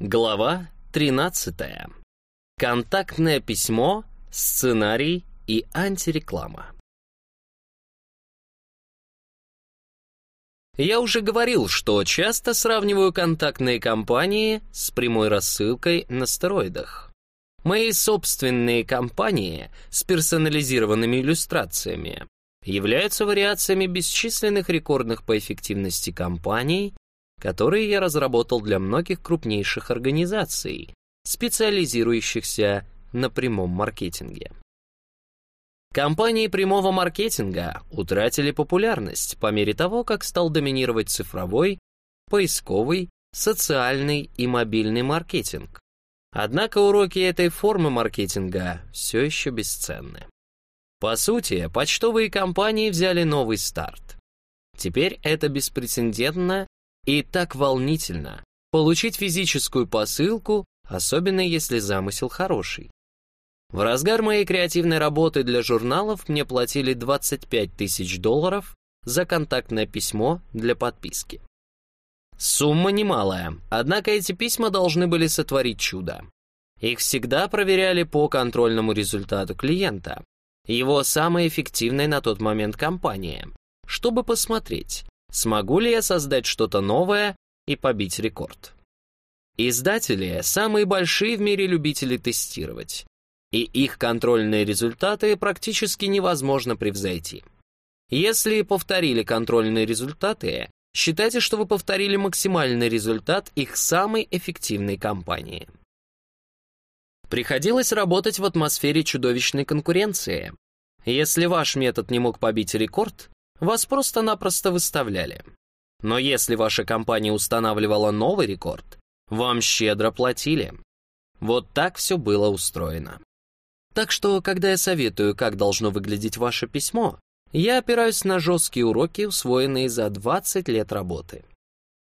Глава 13. Контактное письмо, сценарий и антиреклама. Я уже говорил, что часто сравниваю контактные компании с прямой рассылкой на стероидах. Мои собственные компании с персонализированными иллюстрациями являются вариациями бесчисленных рекордных по эффективности компаний, которые я разработал для многих крупнейших организаций, специализирующихся на прямом маркетинге. Компании прямого маркетинга утратили популярность по мере того, как стал доминировать цифровой, поисковый, социальный и мобильный маркетинг. Однако уроки этой формы маркетинга все еще бесценны. По сути, почтовые компании взяли новый старт. Теперь это беспрецедентно и так волнительно получить физическую посылку, особенно если замысел хороший. В разгар моей креативной работы для журналов мне платили 25 тысяч долларов за контактное письмо для подписки. Сумма немалая, однако эти письма должны были сотворить чудо. Их всегда проверяли по контрольному результату клиента, его самой эффективной на тот момент компании, чтобы посмотреть, смогу ли я создать что-то новое и побить рекорд. Издатели — самые большие в мире любители тестировать, и их контрольные результаты практически невозможно превзойти. Если повторили контрольные результаты, считайте, что вы повторили максимальный результат их самой эффективной кампании. Приходилось работать в атмосфере чудовищной конкуренции. Если ваш метод не мог побить рекорд, вас просто-напросто выставляли. Но если ваша компания устанавливала новый рекорд, вам щедро платили. Вот так все было устроено. Так что, когда я советую, как должно выглядеть ваше письмо, я опираюсь на жесткие уроки, усвоенные за 20 лет работы.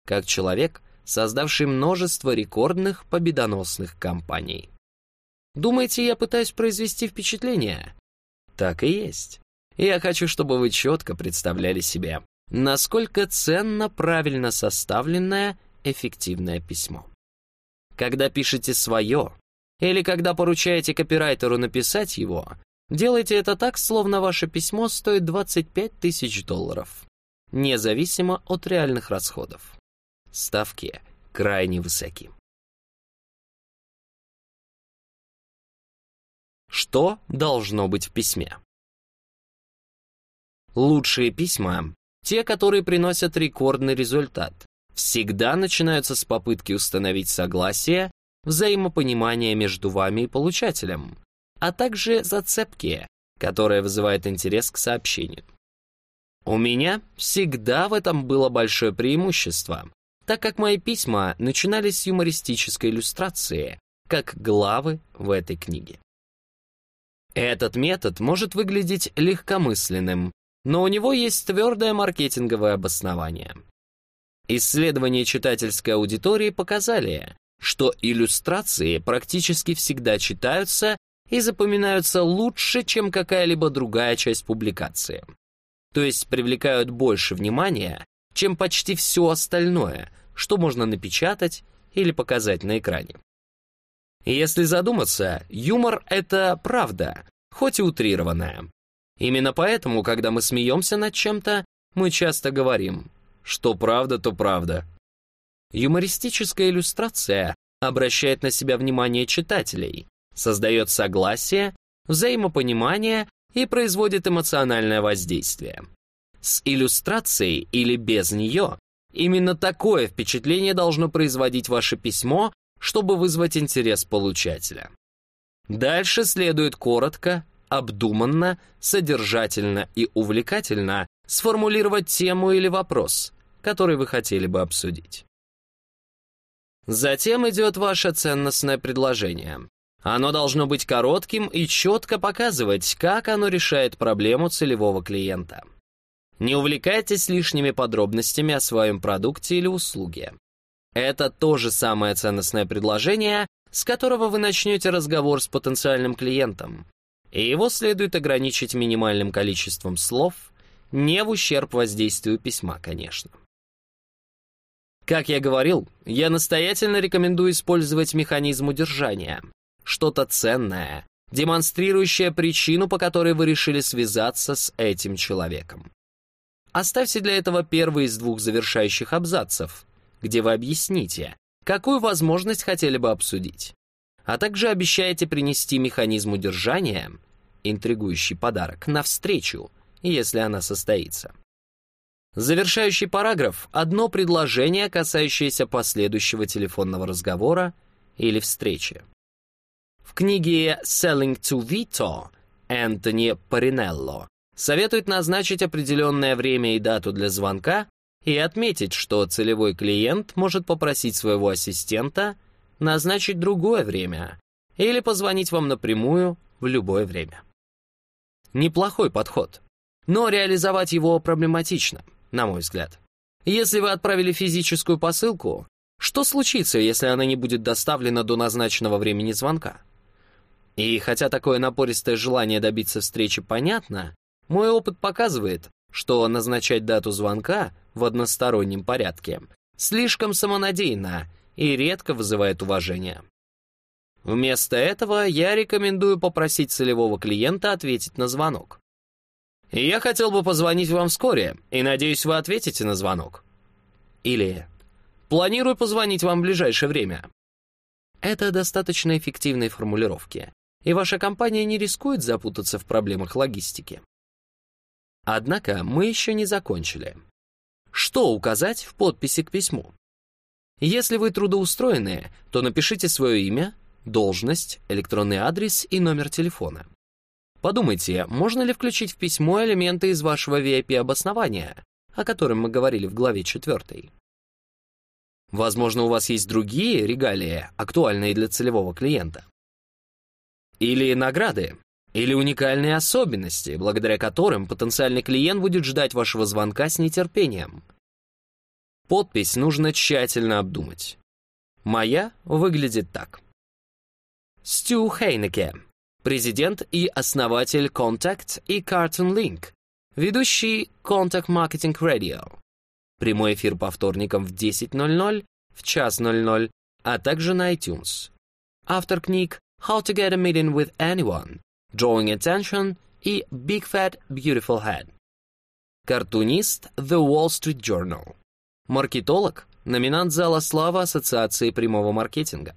Как человек, создавший множество рекордных победоносных компаний. Думаете, я пытаюсь произвести впечатление? Так и есть. Я хочу, чтобы вы четко представляли себе, насколько ценно правильно составленное эффективное письмо. Когда пишете свое, или когда поручаете копирайтеру написать его, делайте это так, словно ваше письмо стоит 25 тысяч долларов, независимо от реальных расходов. Ставки крайне высоки. Что должно быть в письме? Лучшие письма, те, которые приносят рекордный результат, всегда начинаются с попытки установить согласие, взаимопонимание между вами и получателем, а также зацепки, которая вызывает интерес к сообщению. У меня всегда в этом было большое преимущество, так как мои письма начинались с юмористической иллюстрации, как главы в этой книге. Этот метод может выглядеть легкомысленным, но у него есть твердое маркетинговое обоснование. Исследования читательской аудитории показали, что иллюстрации практически всегда читаются и запоминаются лучше, чем какая-либо другая часть публикации. То есть привлекают больше внимания, чем почти все остальное, что можно напечатать или показать на экране. Если задуматься, юмор — это правда, хоть и утрированная. Именно поэтому, когда мы смеемся над чем-то, мы часто говорим «что правда, то правда». Юмористическая иллюстрация обращает на себя внимание читателей, создает согласие, взаимопонимание и производит эмоциональное воздействие. С иллюстрацией или без нее именно такое впечатление должно производить ваше письмо, чтобы вызвать интерес получателя. Дальше следует коротко, обдуманно, содержательно и увлекательно сформулировать тему или вопрос, который вы хотели бы обсудить. Затем идет ваше ценностное предложение. Оно должно быть коротким и четко показывать, как оно решает проблему целевого клиента. Не увлекайтесь лишними подробностями о своем продукте или услуге. Это то же самое ценностное предложение, с которого вы начнете разговор с потенциальным клиентом, и его следует ограничить минимальным количеством слов, не в ущерб воздействию письма, конечно. Как я говорил, я настоятельно рекомендую использовать механизм удержания. Что-то ценное, демонстрирующее причину, по которой вы решили связаться с этим человеком. Оставьте для этого первый из двух завершающих абзацев, где вы объясните, какую возможность хотели бы обсудить, а также обещаете принести механизм удержания, интригующий подарок, навстречу, если она состоится. Завершающий параграф — одно предложение, касающееся последующего телефонного разговора или встречи. В книге «Selling to Vito» Энтони Паринелло советует назначить определенное время и дату для звонка и отметить, что целевой клиент может попросить своего ассистента назначить другое время или позвонить вам напрямую в любое время. Неплохой подход, но реализовать его проблематично на мой взгляд. Если вы отправили физическую посылку, что случится, если она не будет доставлена до назначенного времени звонка? И хотя такое напористое желание добиться встречи понятно, мой опыт показывает, что назначать дату звонка в одностороннем порядке слишком самонадеянно и редко вызывает уважение. Вместо этого я рекомендую попросить целевого клиента ответить на звонок. Я хотел бы позвонить вам вскоре, и надеюсь, вы ответите на звонок. Или планирую позвонить вам в ближайшее время. Это достаточно эффективные формулировки, и ваша компания не рискует запутаться в проблемах логистики. Однако мы еще не закончили. Что указать в подписи к письму? Если вы трудоустроенные, то напишите свое имя, должность, электронный адрес и номер телефона. Подумайте, можно ли включить в письмо элементы из вашего VIP-обоснования, о котором мы говорили в главе 4. Возможно, у вас есть другие регалии, актуальные для целевого клиента. Или награды, или уникальные особенности, благодаря которым потенциальный клиент будет ждать вашего звонка с нетерпением. Подпись нужно тщательно обдумать. Моя выглядит так. Стю Хейнеке, президент и основатель Contact и Cartoon Link, ведущий Contact Marketing Radio. Прямой эфир по вторникам в 10.00, в час 00, а также на iTunes. Автор книг How to Get a Meeting with Anyone, Drawing Attention и Big Fat Beautiful Head. Картунист The Wall Street Journal. Маркетолог, номинант Зала славы Ассоциации прямого маркетинга.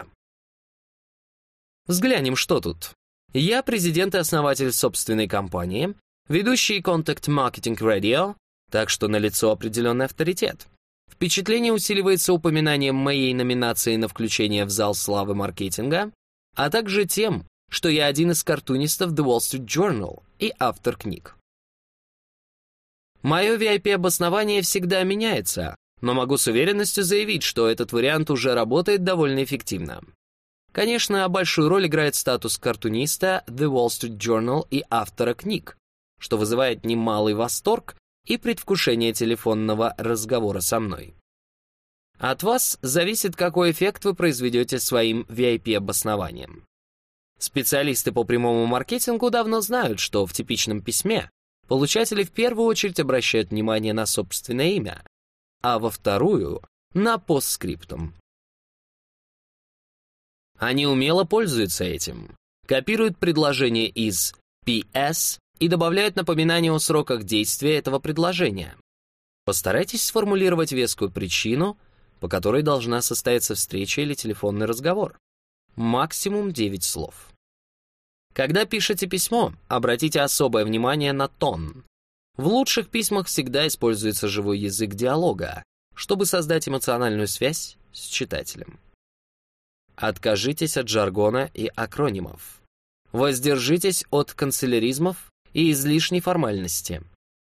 Взглянем, что тут. Я президент и основатель собственной компании, ведущий Contact Marketing Radio, так что налицо определенный авторитет. Впечатление усиливается упоминанием моей номинации на включение в зал славы маркетинга, а также тем, что я один из картунистов The Wall Street Journal и автор книг. Мое VIP-обоснование всегда меняется, но могу с уверенностью заявить, что этот вариант уже работает довольно эффективно. Конечно, большую роль играет статус картуниста The Wall Street Journal и автора книг, что вызывает немалый восторг и предвкушение телефонного разговора со мной. От вас зависит, какой эффект вы произведете своим VIP-обоснованием. Специалисты по прямому маркетингу давно знают, что в типичном письме получатели в первую очередь обращают внимание на собственное имя, а во вторую — на постскриптум. Они умело пользуются этим, копируют предложение из PS и добавляют напоминание о сроках действия этого предложения. Постарайтесь сформулировать вескую причину, по которой должна состояться встреча или телефонный разговор. Максимум 9 слов. Когда пишете письмо, обратите особое внимание на тон. В лучших письмах всегда используется живой язык диалога, чтобы создать эмоциональную связь с читателем. Откажитесь от жаргона и акронимов. Воздержитесь от канцеляризмов и излишней формальности.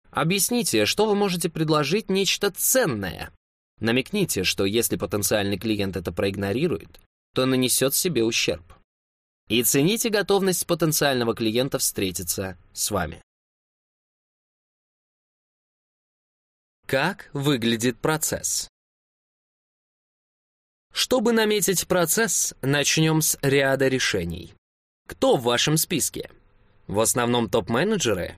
Объясните, что вы можете предложить нечто ценное. Намекните, что если потенциальный клиент это проигнорирует, то нанесет себе ущерб. И цените готовность потенциального клиента встретиться с вами. Как выглядит процесс? Чтобы наметить процесс, начнем с ряда решений. Кто в вашем списке? В основном топ-менеджеры?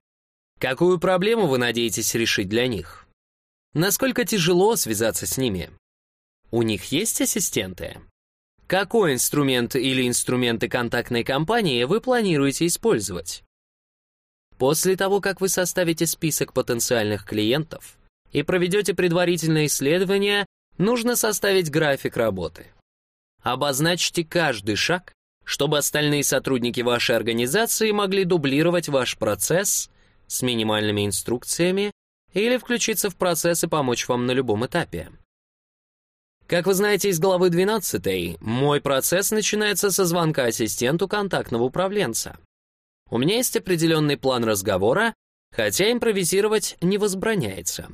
Какую проблему вы надеетесь решить для них? Насколько тяжело связаться с ними? У них есть ассистенты? Какой инструмент или инструменты контактной компании вы планируете использовать? После того, как вы составите список потенциальных клиентов и проведете предварительное исследование, нужно составить график работы. Обозначьте каждый шаг, чтобы остальные сотрудники вашей организации могли дублировать ваш процесс с минимальными инструкциями или включиться в процесс и помочь вам на любом этапе. Как вы знаете из главы 12, мой процесс начинается со звонка ассистенту контактного управленца. У меня есть определенный план разговора, хотя импровизировать не возбраняется.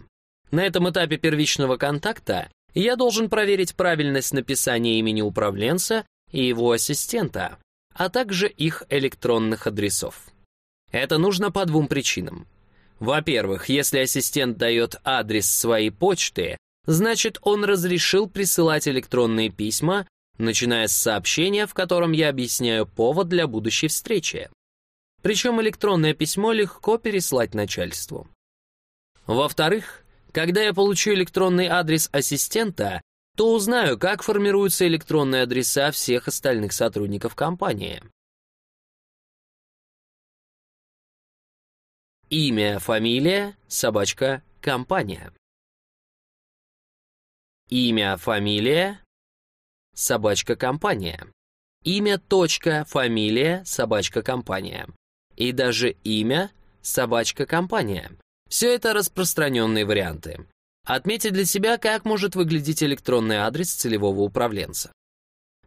На этом этапе первичного контакта я должен проверить правильность написания имени управленца и его ассистента, а также их электронных адресов. Это нужно по двум причинам. Во-первых, если ассистент дает адрес своей почты, значит он разрешил присылать электронные письма, начиная с сообщения, в котором я объясняю повод для будущей встречи. Причем электронное письмо легко переслать начальству. Во-вторых, когда я получу электронный адрес ассистента, то узнаю, как формируются электронные адреса всех остальных сотрудников компании. Имя, фамилия, собачка, компания. Имя, фамилия, собачка, компания. Имя, точка, фамилия, собачка, компания и даже имя «собачка-компания». Все это распространенные варианты. Отметьте для себя, как может выглядеть электронный адрес целевого управленца.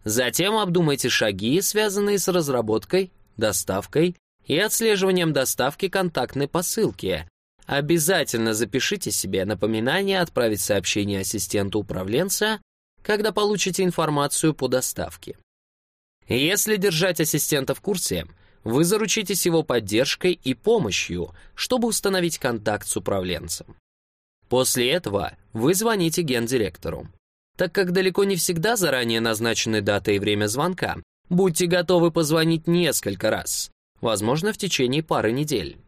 Затем обдумайте шаги, связанные с разработкой, доставкой и отслеживанием доставки контактной посылки. Обязательно запишите себе напоминание отправить сообщение ассистенту управленца, когда получите информацию по доставке. Если держать ассистента в курсе, вы заручитесь его поддержкой и помощью, чтобы установить контакт с управленцем. После этого вы звоните гендиректору. Так как далеко не всегда заранее назначены дата и время звонка, будьте готовы позвонить несколько раз, возможно, в течение пары недель.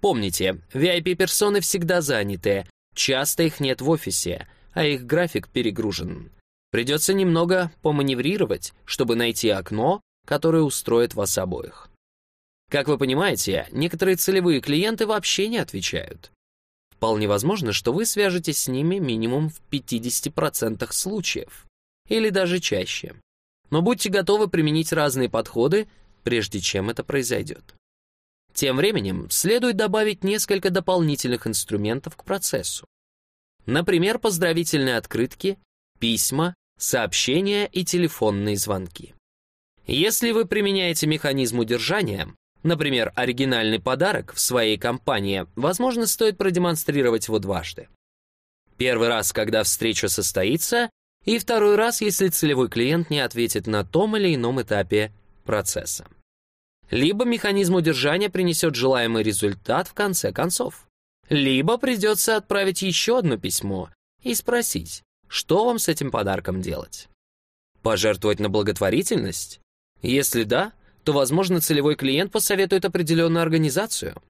Помните, VIP-персоны всегда заняты, часто их нет в офисе, а их график перегружен. Придется немного поманеврировать, чтобы найти окно, который устроит вас обоих. Как вы понимаете, некоторые целевые клиенты вообще не отвечают. Вполне возможно, что вы свяжетесь с ними минимум в 50% случаев, или даже чаще. Но будьте готовы применить разные подходы, прежде чем это произойдет. Тем временем следует добавить несколько дополнительных инструментов к процессу. Например, поздравительные открытки, письма, сообщения и телефонные звонки. Если вы применяете механизм удержания, например, оригинальный подарок в своей компании, возможно, стоит продемонстрировать его дважды. Первый раз, когда встреча состоится, и второй раз, если целевой клиент не ответит на том или ином этапе процесса. Либо механизм удержания принесет желаемый результат в конце концов. Либо придется отправить еще одно письмо и спросить, что вам с этим подарком делать. Пожертвовать на благотворительность? Если да, то, возможно, целевой клиент посоветует определенную организацию.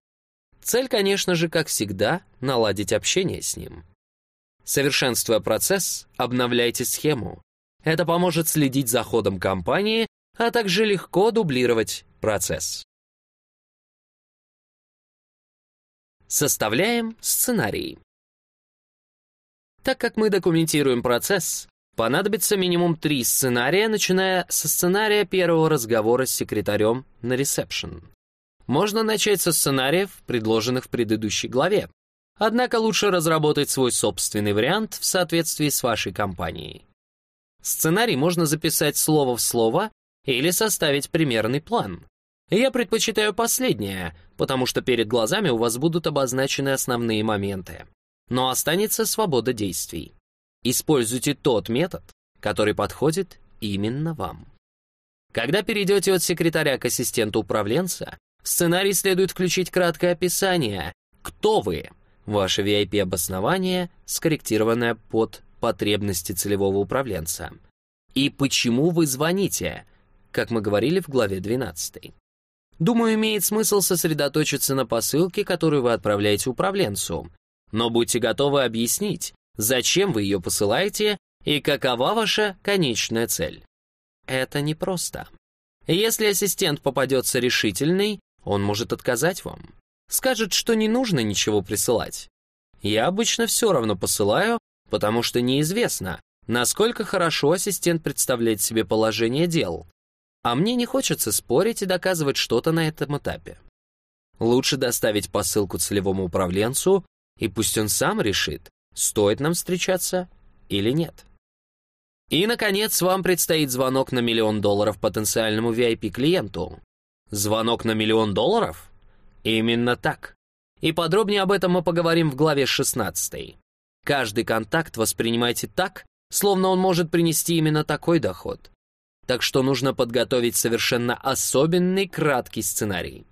Цель, конечно же, как всегда, наладить общение с ним. Совершенствуя процесс, обновляйте схему. Это поможет следить за ходом компании, а также легко дублировать процесс. Составляем сценарий. Так как мы документируем процесс, Понадобится минимум три сценария, начиная со сценария первого разговора с секретарем на ресепшн. Можно начать со сценариев, предложенных в предыдущей главе. Однако лучше разработать свой собственный вариант в соответствии с вашей компанией. Сценарий можно записать слово в слово или составить примерный план. Я предпочитаю последнее, потому что перед глазами у вас будут обозначены основные моменты. Но останется свобода действий. Используйте тот метод, который подходит именно вам. Когда перейдете от секретаря к ассистенту управленца, в сценарий следует включить краткое описание «Кто вы?», ваше VIP-обоснование, скорректированное под потребности целевого управленца, и почему вы звоните, как мы говорили в главе 12. Думаю, имеет смысл сосредоточиться на посылке, которую вы отправляете управленцу, но будьте готовы объяснить, зачем вы ее посылаете И какова ваша конечная цель? Это непросто. Если ассистент попадется решительный, он может отказать вам. Скажет, что не нужно ничего присылать. Я обычно все равно посылаю, потому что неизвестно, насколько хорошо ассистент представляет себе положение дел. А мне не хочется спорить и доказывать что-то на этом этапе. Лучше доставить посылку целевому управленцу, и пусть он сам решит, стоит нам встречаться или нет. И, наконец, вам предстоит звонок на миллион долларов потенциальному VIP-клиенту. Звонок на миллион долларов? Именно так. И подробнее об этом мы поговорим в главе 16. Каждый контакт воспринимайте так, словно он может принести именно такой доход. Так что нужно подготовить совершенно особенный краткий сценарий.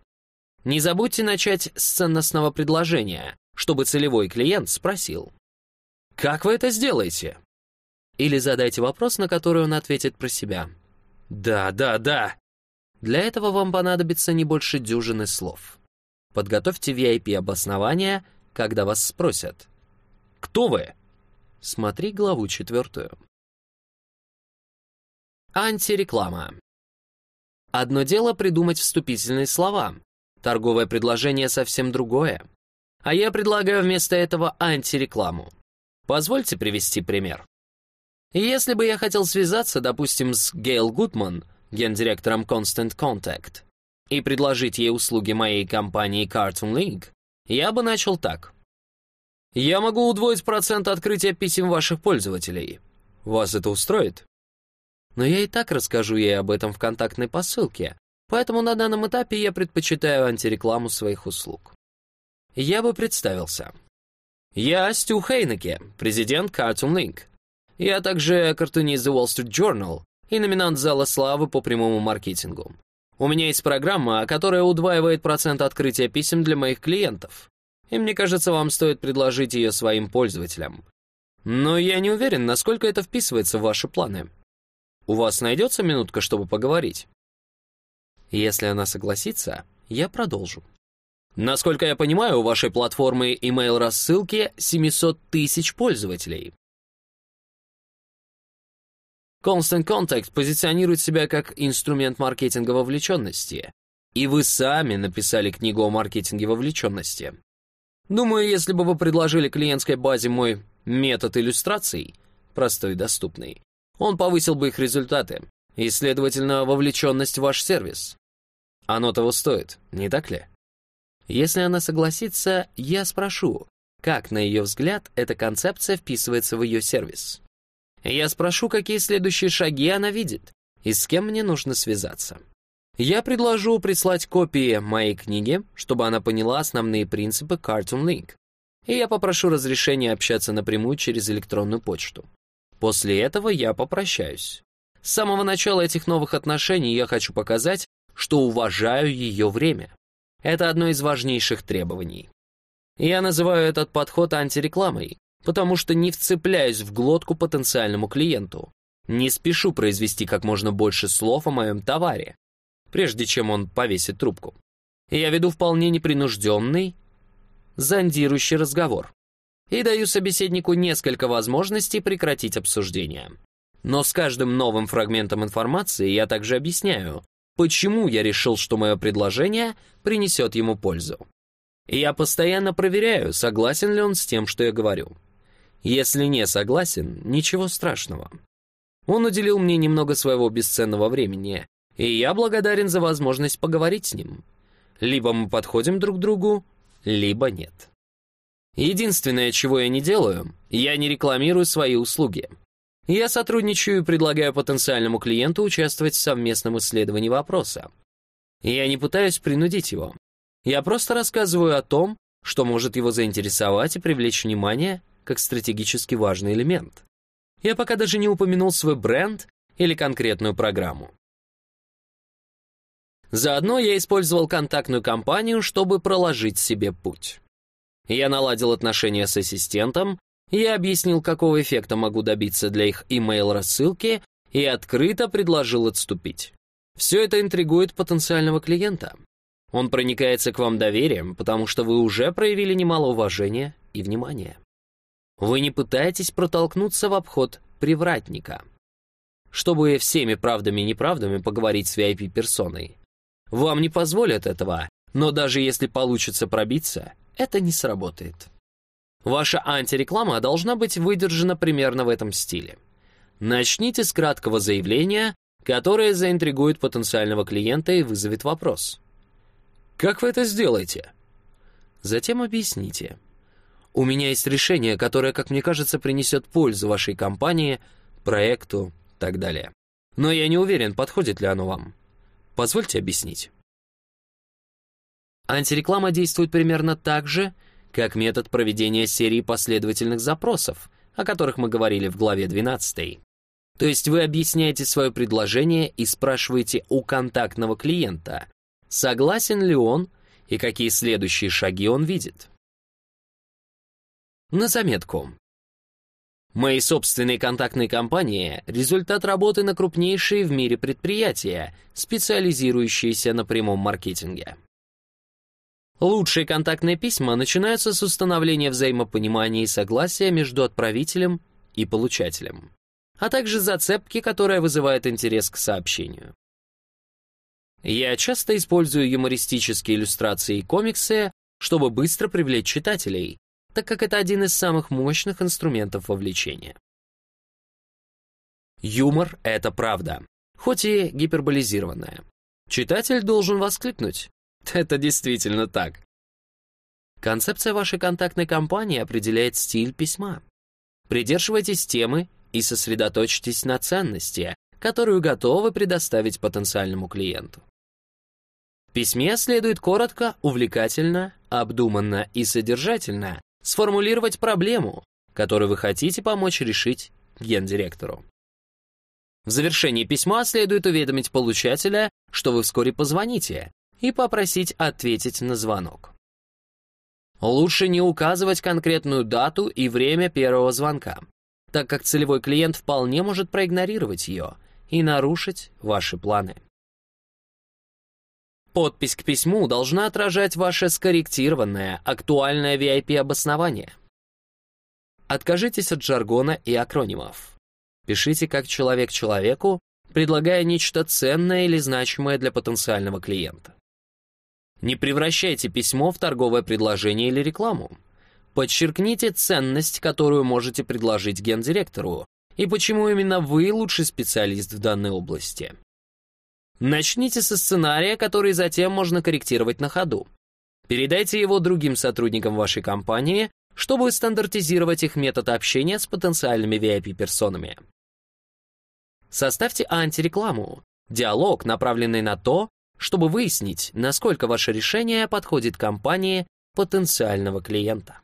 Не забудьте начать с ценностного предложения, чтобы целевой клиент спросил. «Как вы это сделаете?» Или задайте вопрос, на который он ответит про себя. «Да, да, да». Для этого вам понадобится не больше дюжины слов. Подготовьте VIP-обоснование, когда вас спросят. «Кто вы?» Смотри главу четвертую. Антиреклама. Одно дело придумать вступительные слова. Торговое предложение совсем другое. А я предлагаю вместо этого антирекламу. Позвольте привести пример. Если бы я хотел связаться, допустим, с Гейл Гудман, гендиректором Constant Contact, и предложить ей услуги моей компании Cartoon League, я бы начал так. Я могу удвоить процент открытия писем ваших пользователей. Вас это устроит? Но я и так расскажу ей об этом в контактной посылке, поэтому на данном этапе я предпочитаю антирекламу своих услуг. Я бы представился. Я Стю Хейнеке, президент Cartoon Link. Я также картунист The Wall Street Journal и номинант Зала Славы по прямому маркетингу. У меня есть программа, которая удваивает процент открытия писем для моих клиентов и мне кажется, вам стоит предложить ее своим пользователям. Но я не уверен, насколько это вписывается в ваши планы. У вас найдется минутка, чтобы поговорить? Если она согласится, я продолжу. Насколько я понимаю, у вашей платформы email-рассылки 700 тысяч пользователей. Constant Contact позиционирует себя как инструмент маркетинга вовлеченности. И вы сами написали книгу о маркетинге вовлеченности. Думаю, если бы вы предложили клиентской базе мой метод иллюстраций, простой и доступный, он повысил бы их результаты и, следовательно, вовлеченность в ваш сервис. Оно того стоит, не так ли? Если она согласится, я спрошу, как, на ее взгляд, эта концепция вписывается в ее сервис. Я спрошу, какие следующие шаги она видит и с кем мне нужно связаться. Я предложу прислать копии моей книги, чтобы она поняла основные принципы Cartoon Link. И я попрошу разрешения общаться напрямую через электронную почту. После этого я попрощаюсь. С самого начала этих новых отношений я хочу показать, что уважаю ее время. Это одно из важнейших требований. Я называю этот подход антирекламой, потому что не вцепляюсь в глотку потенциальному клиенту. Не спешу произвести как можно больше слов о моем товаре, прежде чем он повесит трубку. Я веду вполне непринужденный, зондирующий разговор и даю собеседнику несколько возможностей прекратить обсуждение. Но с каждым новым фрагментом информации я также объясняю, почему я решил, что мое предложение принесет ему пользу. я постоянно проверяю, согласен ли он с тем, что я говорю. Если не согласен, ничего страшного. Он уделил мне немного своего бесценного времени, и я благодарен за возможность поговорить с ним. Либо мы подходим друг к другу, либо нет. Единственное, чего я не делаю, я не рекламирую свои услуги. Я сотрудничаю и предлагаю потенциальному клиенту участвовать в совместном исследовании вопроса. Я не пытаюсь принудить его. Я просто рассказываю о том, что может его заинтересовать и привлечь внимание как стратегически важный элемент. Я пока даже не упомянул свой бренд или конкретную программу. Заодно я использовал контактную компанию, чтобы проложить себе путь. Я наладил отношения с ассистентом, я объяснил, какого эффекта могу добиться для их имейл-рассылки и открыто предложил отступить. Все это интригует потенциального клиента. Он проникается к вам доверием, потому что вы уже проявили немало уважения и внимания. Вы не пытаетесь протолкнуться в обход привратника. Чтобы всеми правдами и неправдами поговорить с VIP-персоной. Вам не позволят этого, но даже если получится пробиться, это не сработает. Ваша антиреклама должна быть выдержана примерно в этом стиле. Начните с краткого заявления, которое заинтригует потенциального клиента и вызовет вопрос. «Как вы это сделаете?» Затем объясните. «У меня есть решение, которое, как мне кажется, принесет пользу вашей компании, проекту, так далее. Но я не уверен, подходит ли оно вам. Позвольте объяснить». Антиреклама действует примерно так же, как метод проведения серии последовательных запросов, о которых мы говорили в главе 12. То есть вы объясняете свое предложение и спрашиваете у контактного клиента, согласен ли он и какие следующие шаги он видит. На заметку. Мои собственные контактные компании – результат работы на крупнейшие в мире предприятия, специализирующиеся на прямом маркетинге. Лучшие контактные письма начинаются с установления взаимопонимания и согласия между отправителем и получателем, а также зацепки, которая вызывает интерес к сообщению. Я часто использую юмористические иллюстрации и комиксы, чтобы быстро привлечь читателей, так как это один из самых мощных инструментов вовлечения. Юмор — это правда, хоть и гиперболизированная. Читатель должен воскликнуть Это действительно так. Концепция вашей контактной кампании определяет стиль письма. Придерживайтесь темы и сосредоточьтесь на ценности, которую готовы предоставить потенциальному клиенту. В письме следует коротко, увлекательно, обдуманно и содержательно сформулировать проблему, которую вы хотите помочь решить гендиректору. В завершении письма следует уведомить получателя, что вы вскоре позвоните, и попросить ответить на звонок. Лучше не указывать конкретную дату и время первого звонка, так как целевой клиент вполне может проигнорировать ее и нарушить ваши планы. Подпись к письму должна отражать ваше скорректированное, актуальное VIP-обоснование. Откажитесь от жаргона и акронимов. Пишите как человек человеку, предлагая нечто ценное или значимое для потенциального клиента. Не превращайте письмо в торговое предложение или рекламу. Подчеркните ценность, которую можете предложить гендиректору, и почему именно вы лучший специалист в данной области. Начните со сценария, который затем можно корректировать на ходу. Передайте его другим сотрудникам вашей компании, чтобы стандартизировать их метод общения с потенциальными VIP-персонами. Составьте антирекламу, диалог, направленный на то, чтобы выяснить, насколько ваше решение подходит компании потенциального клиента.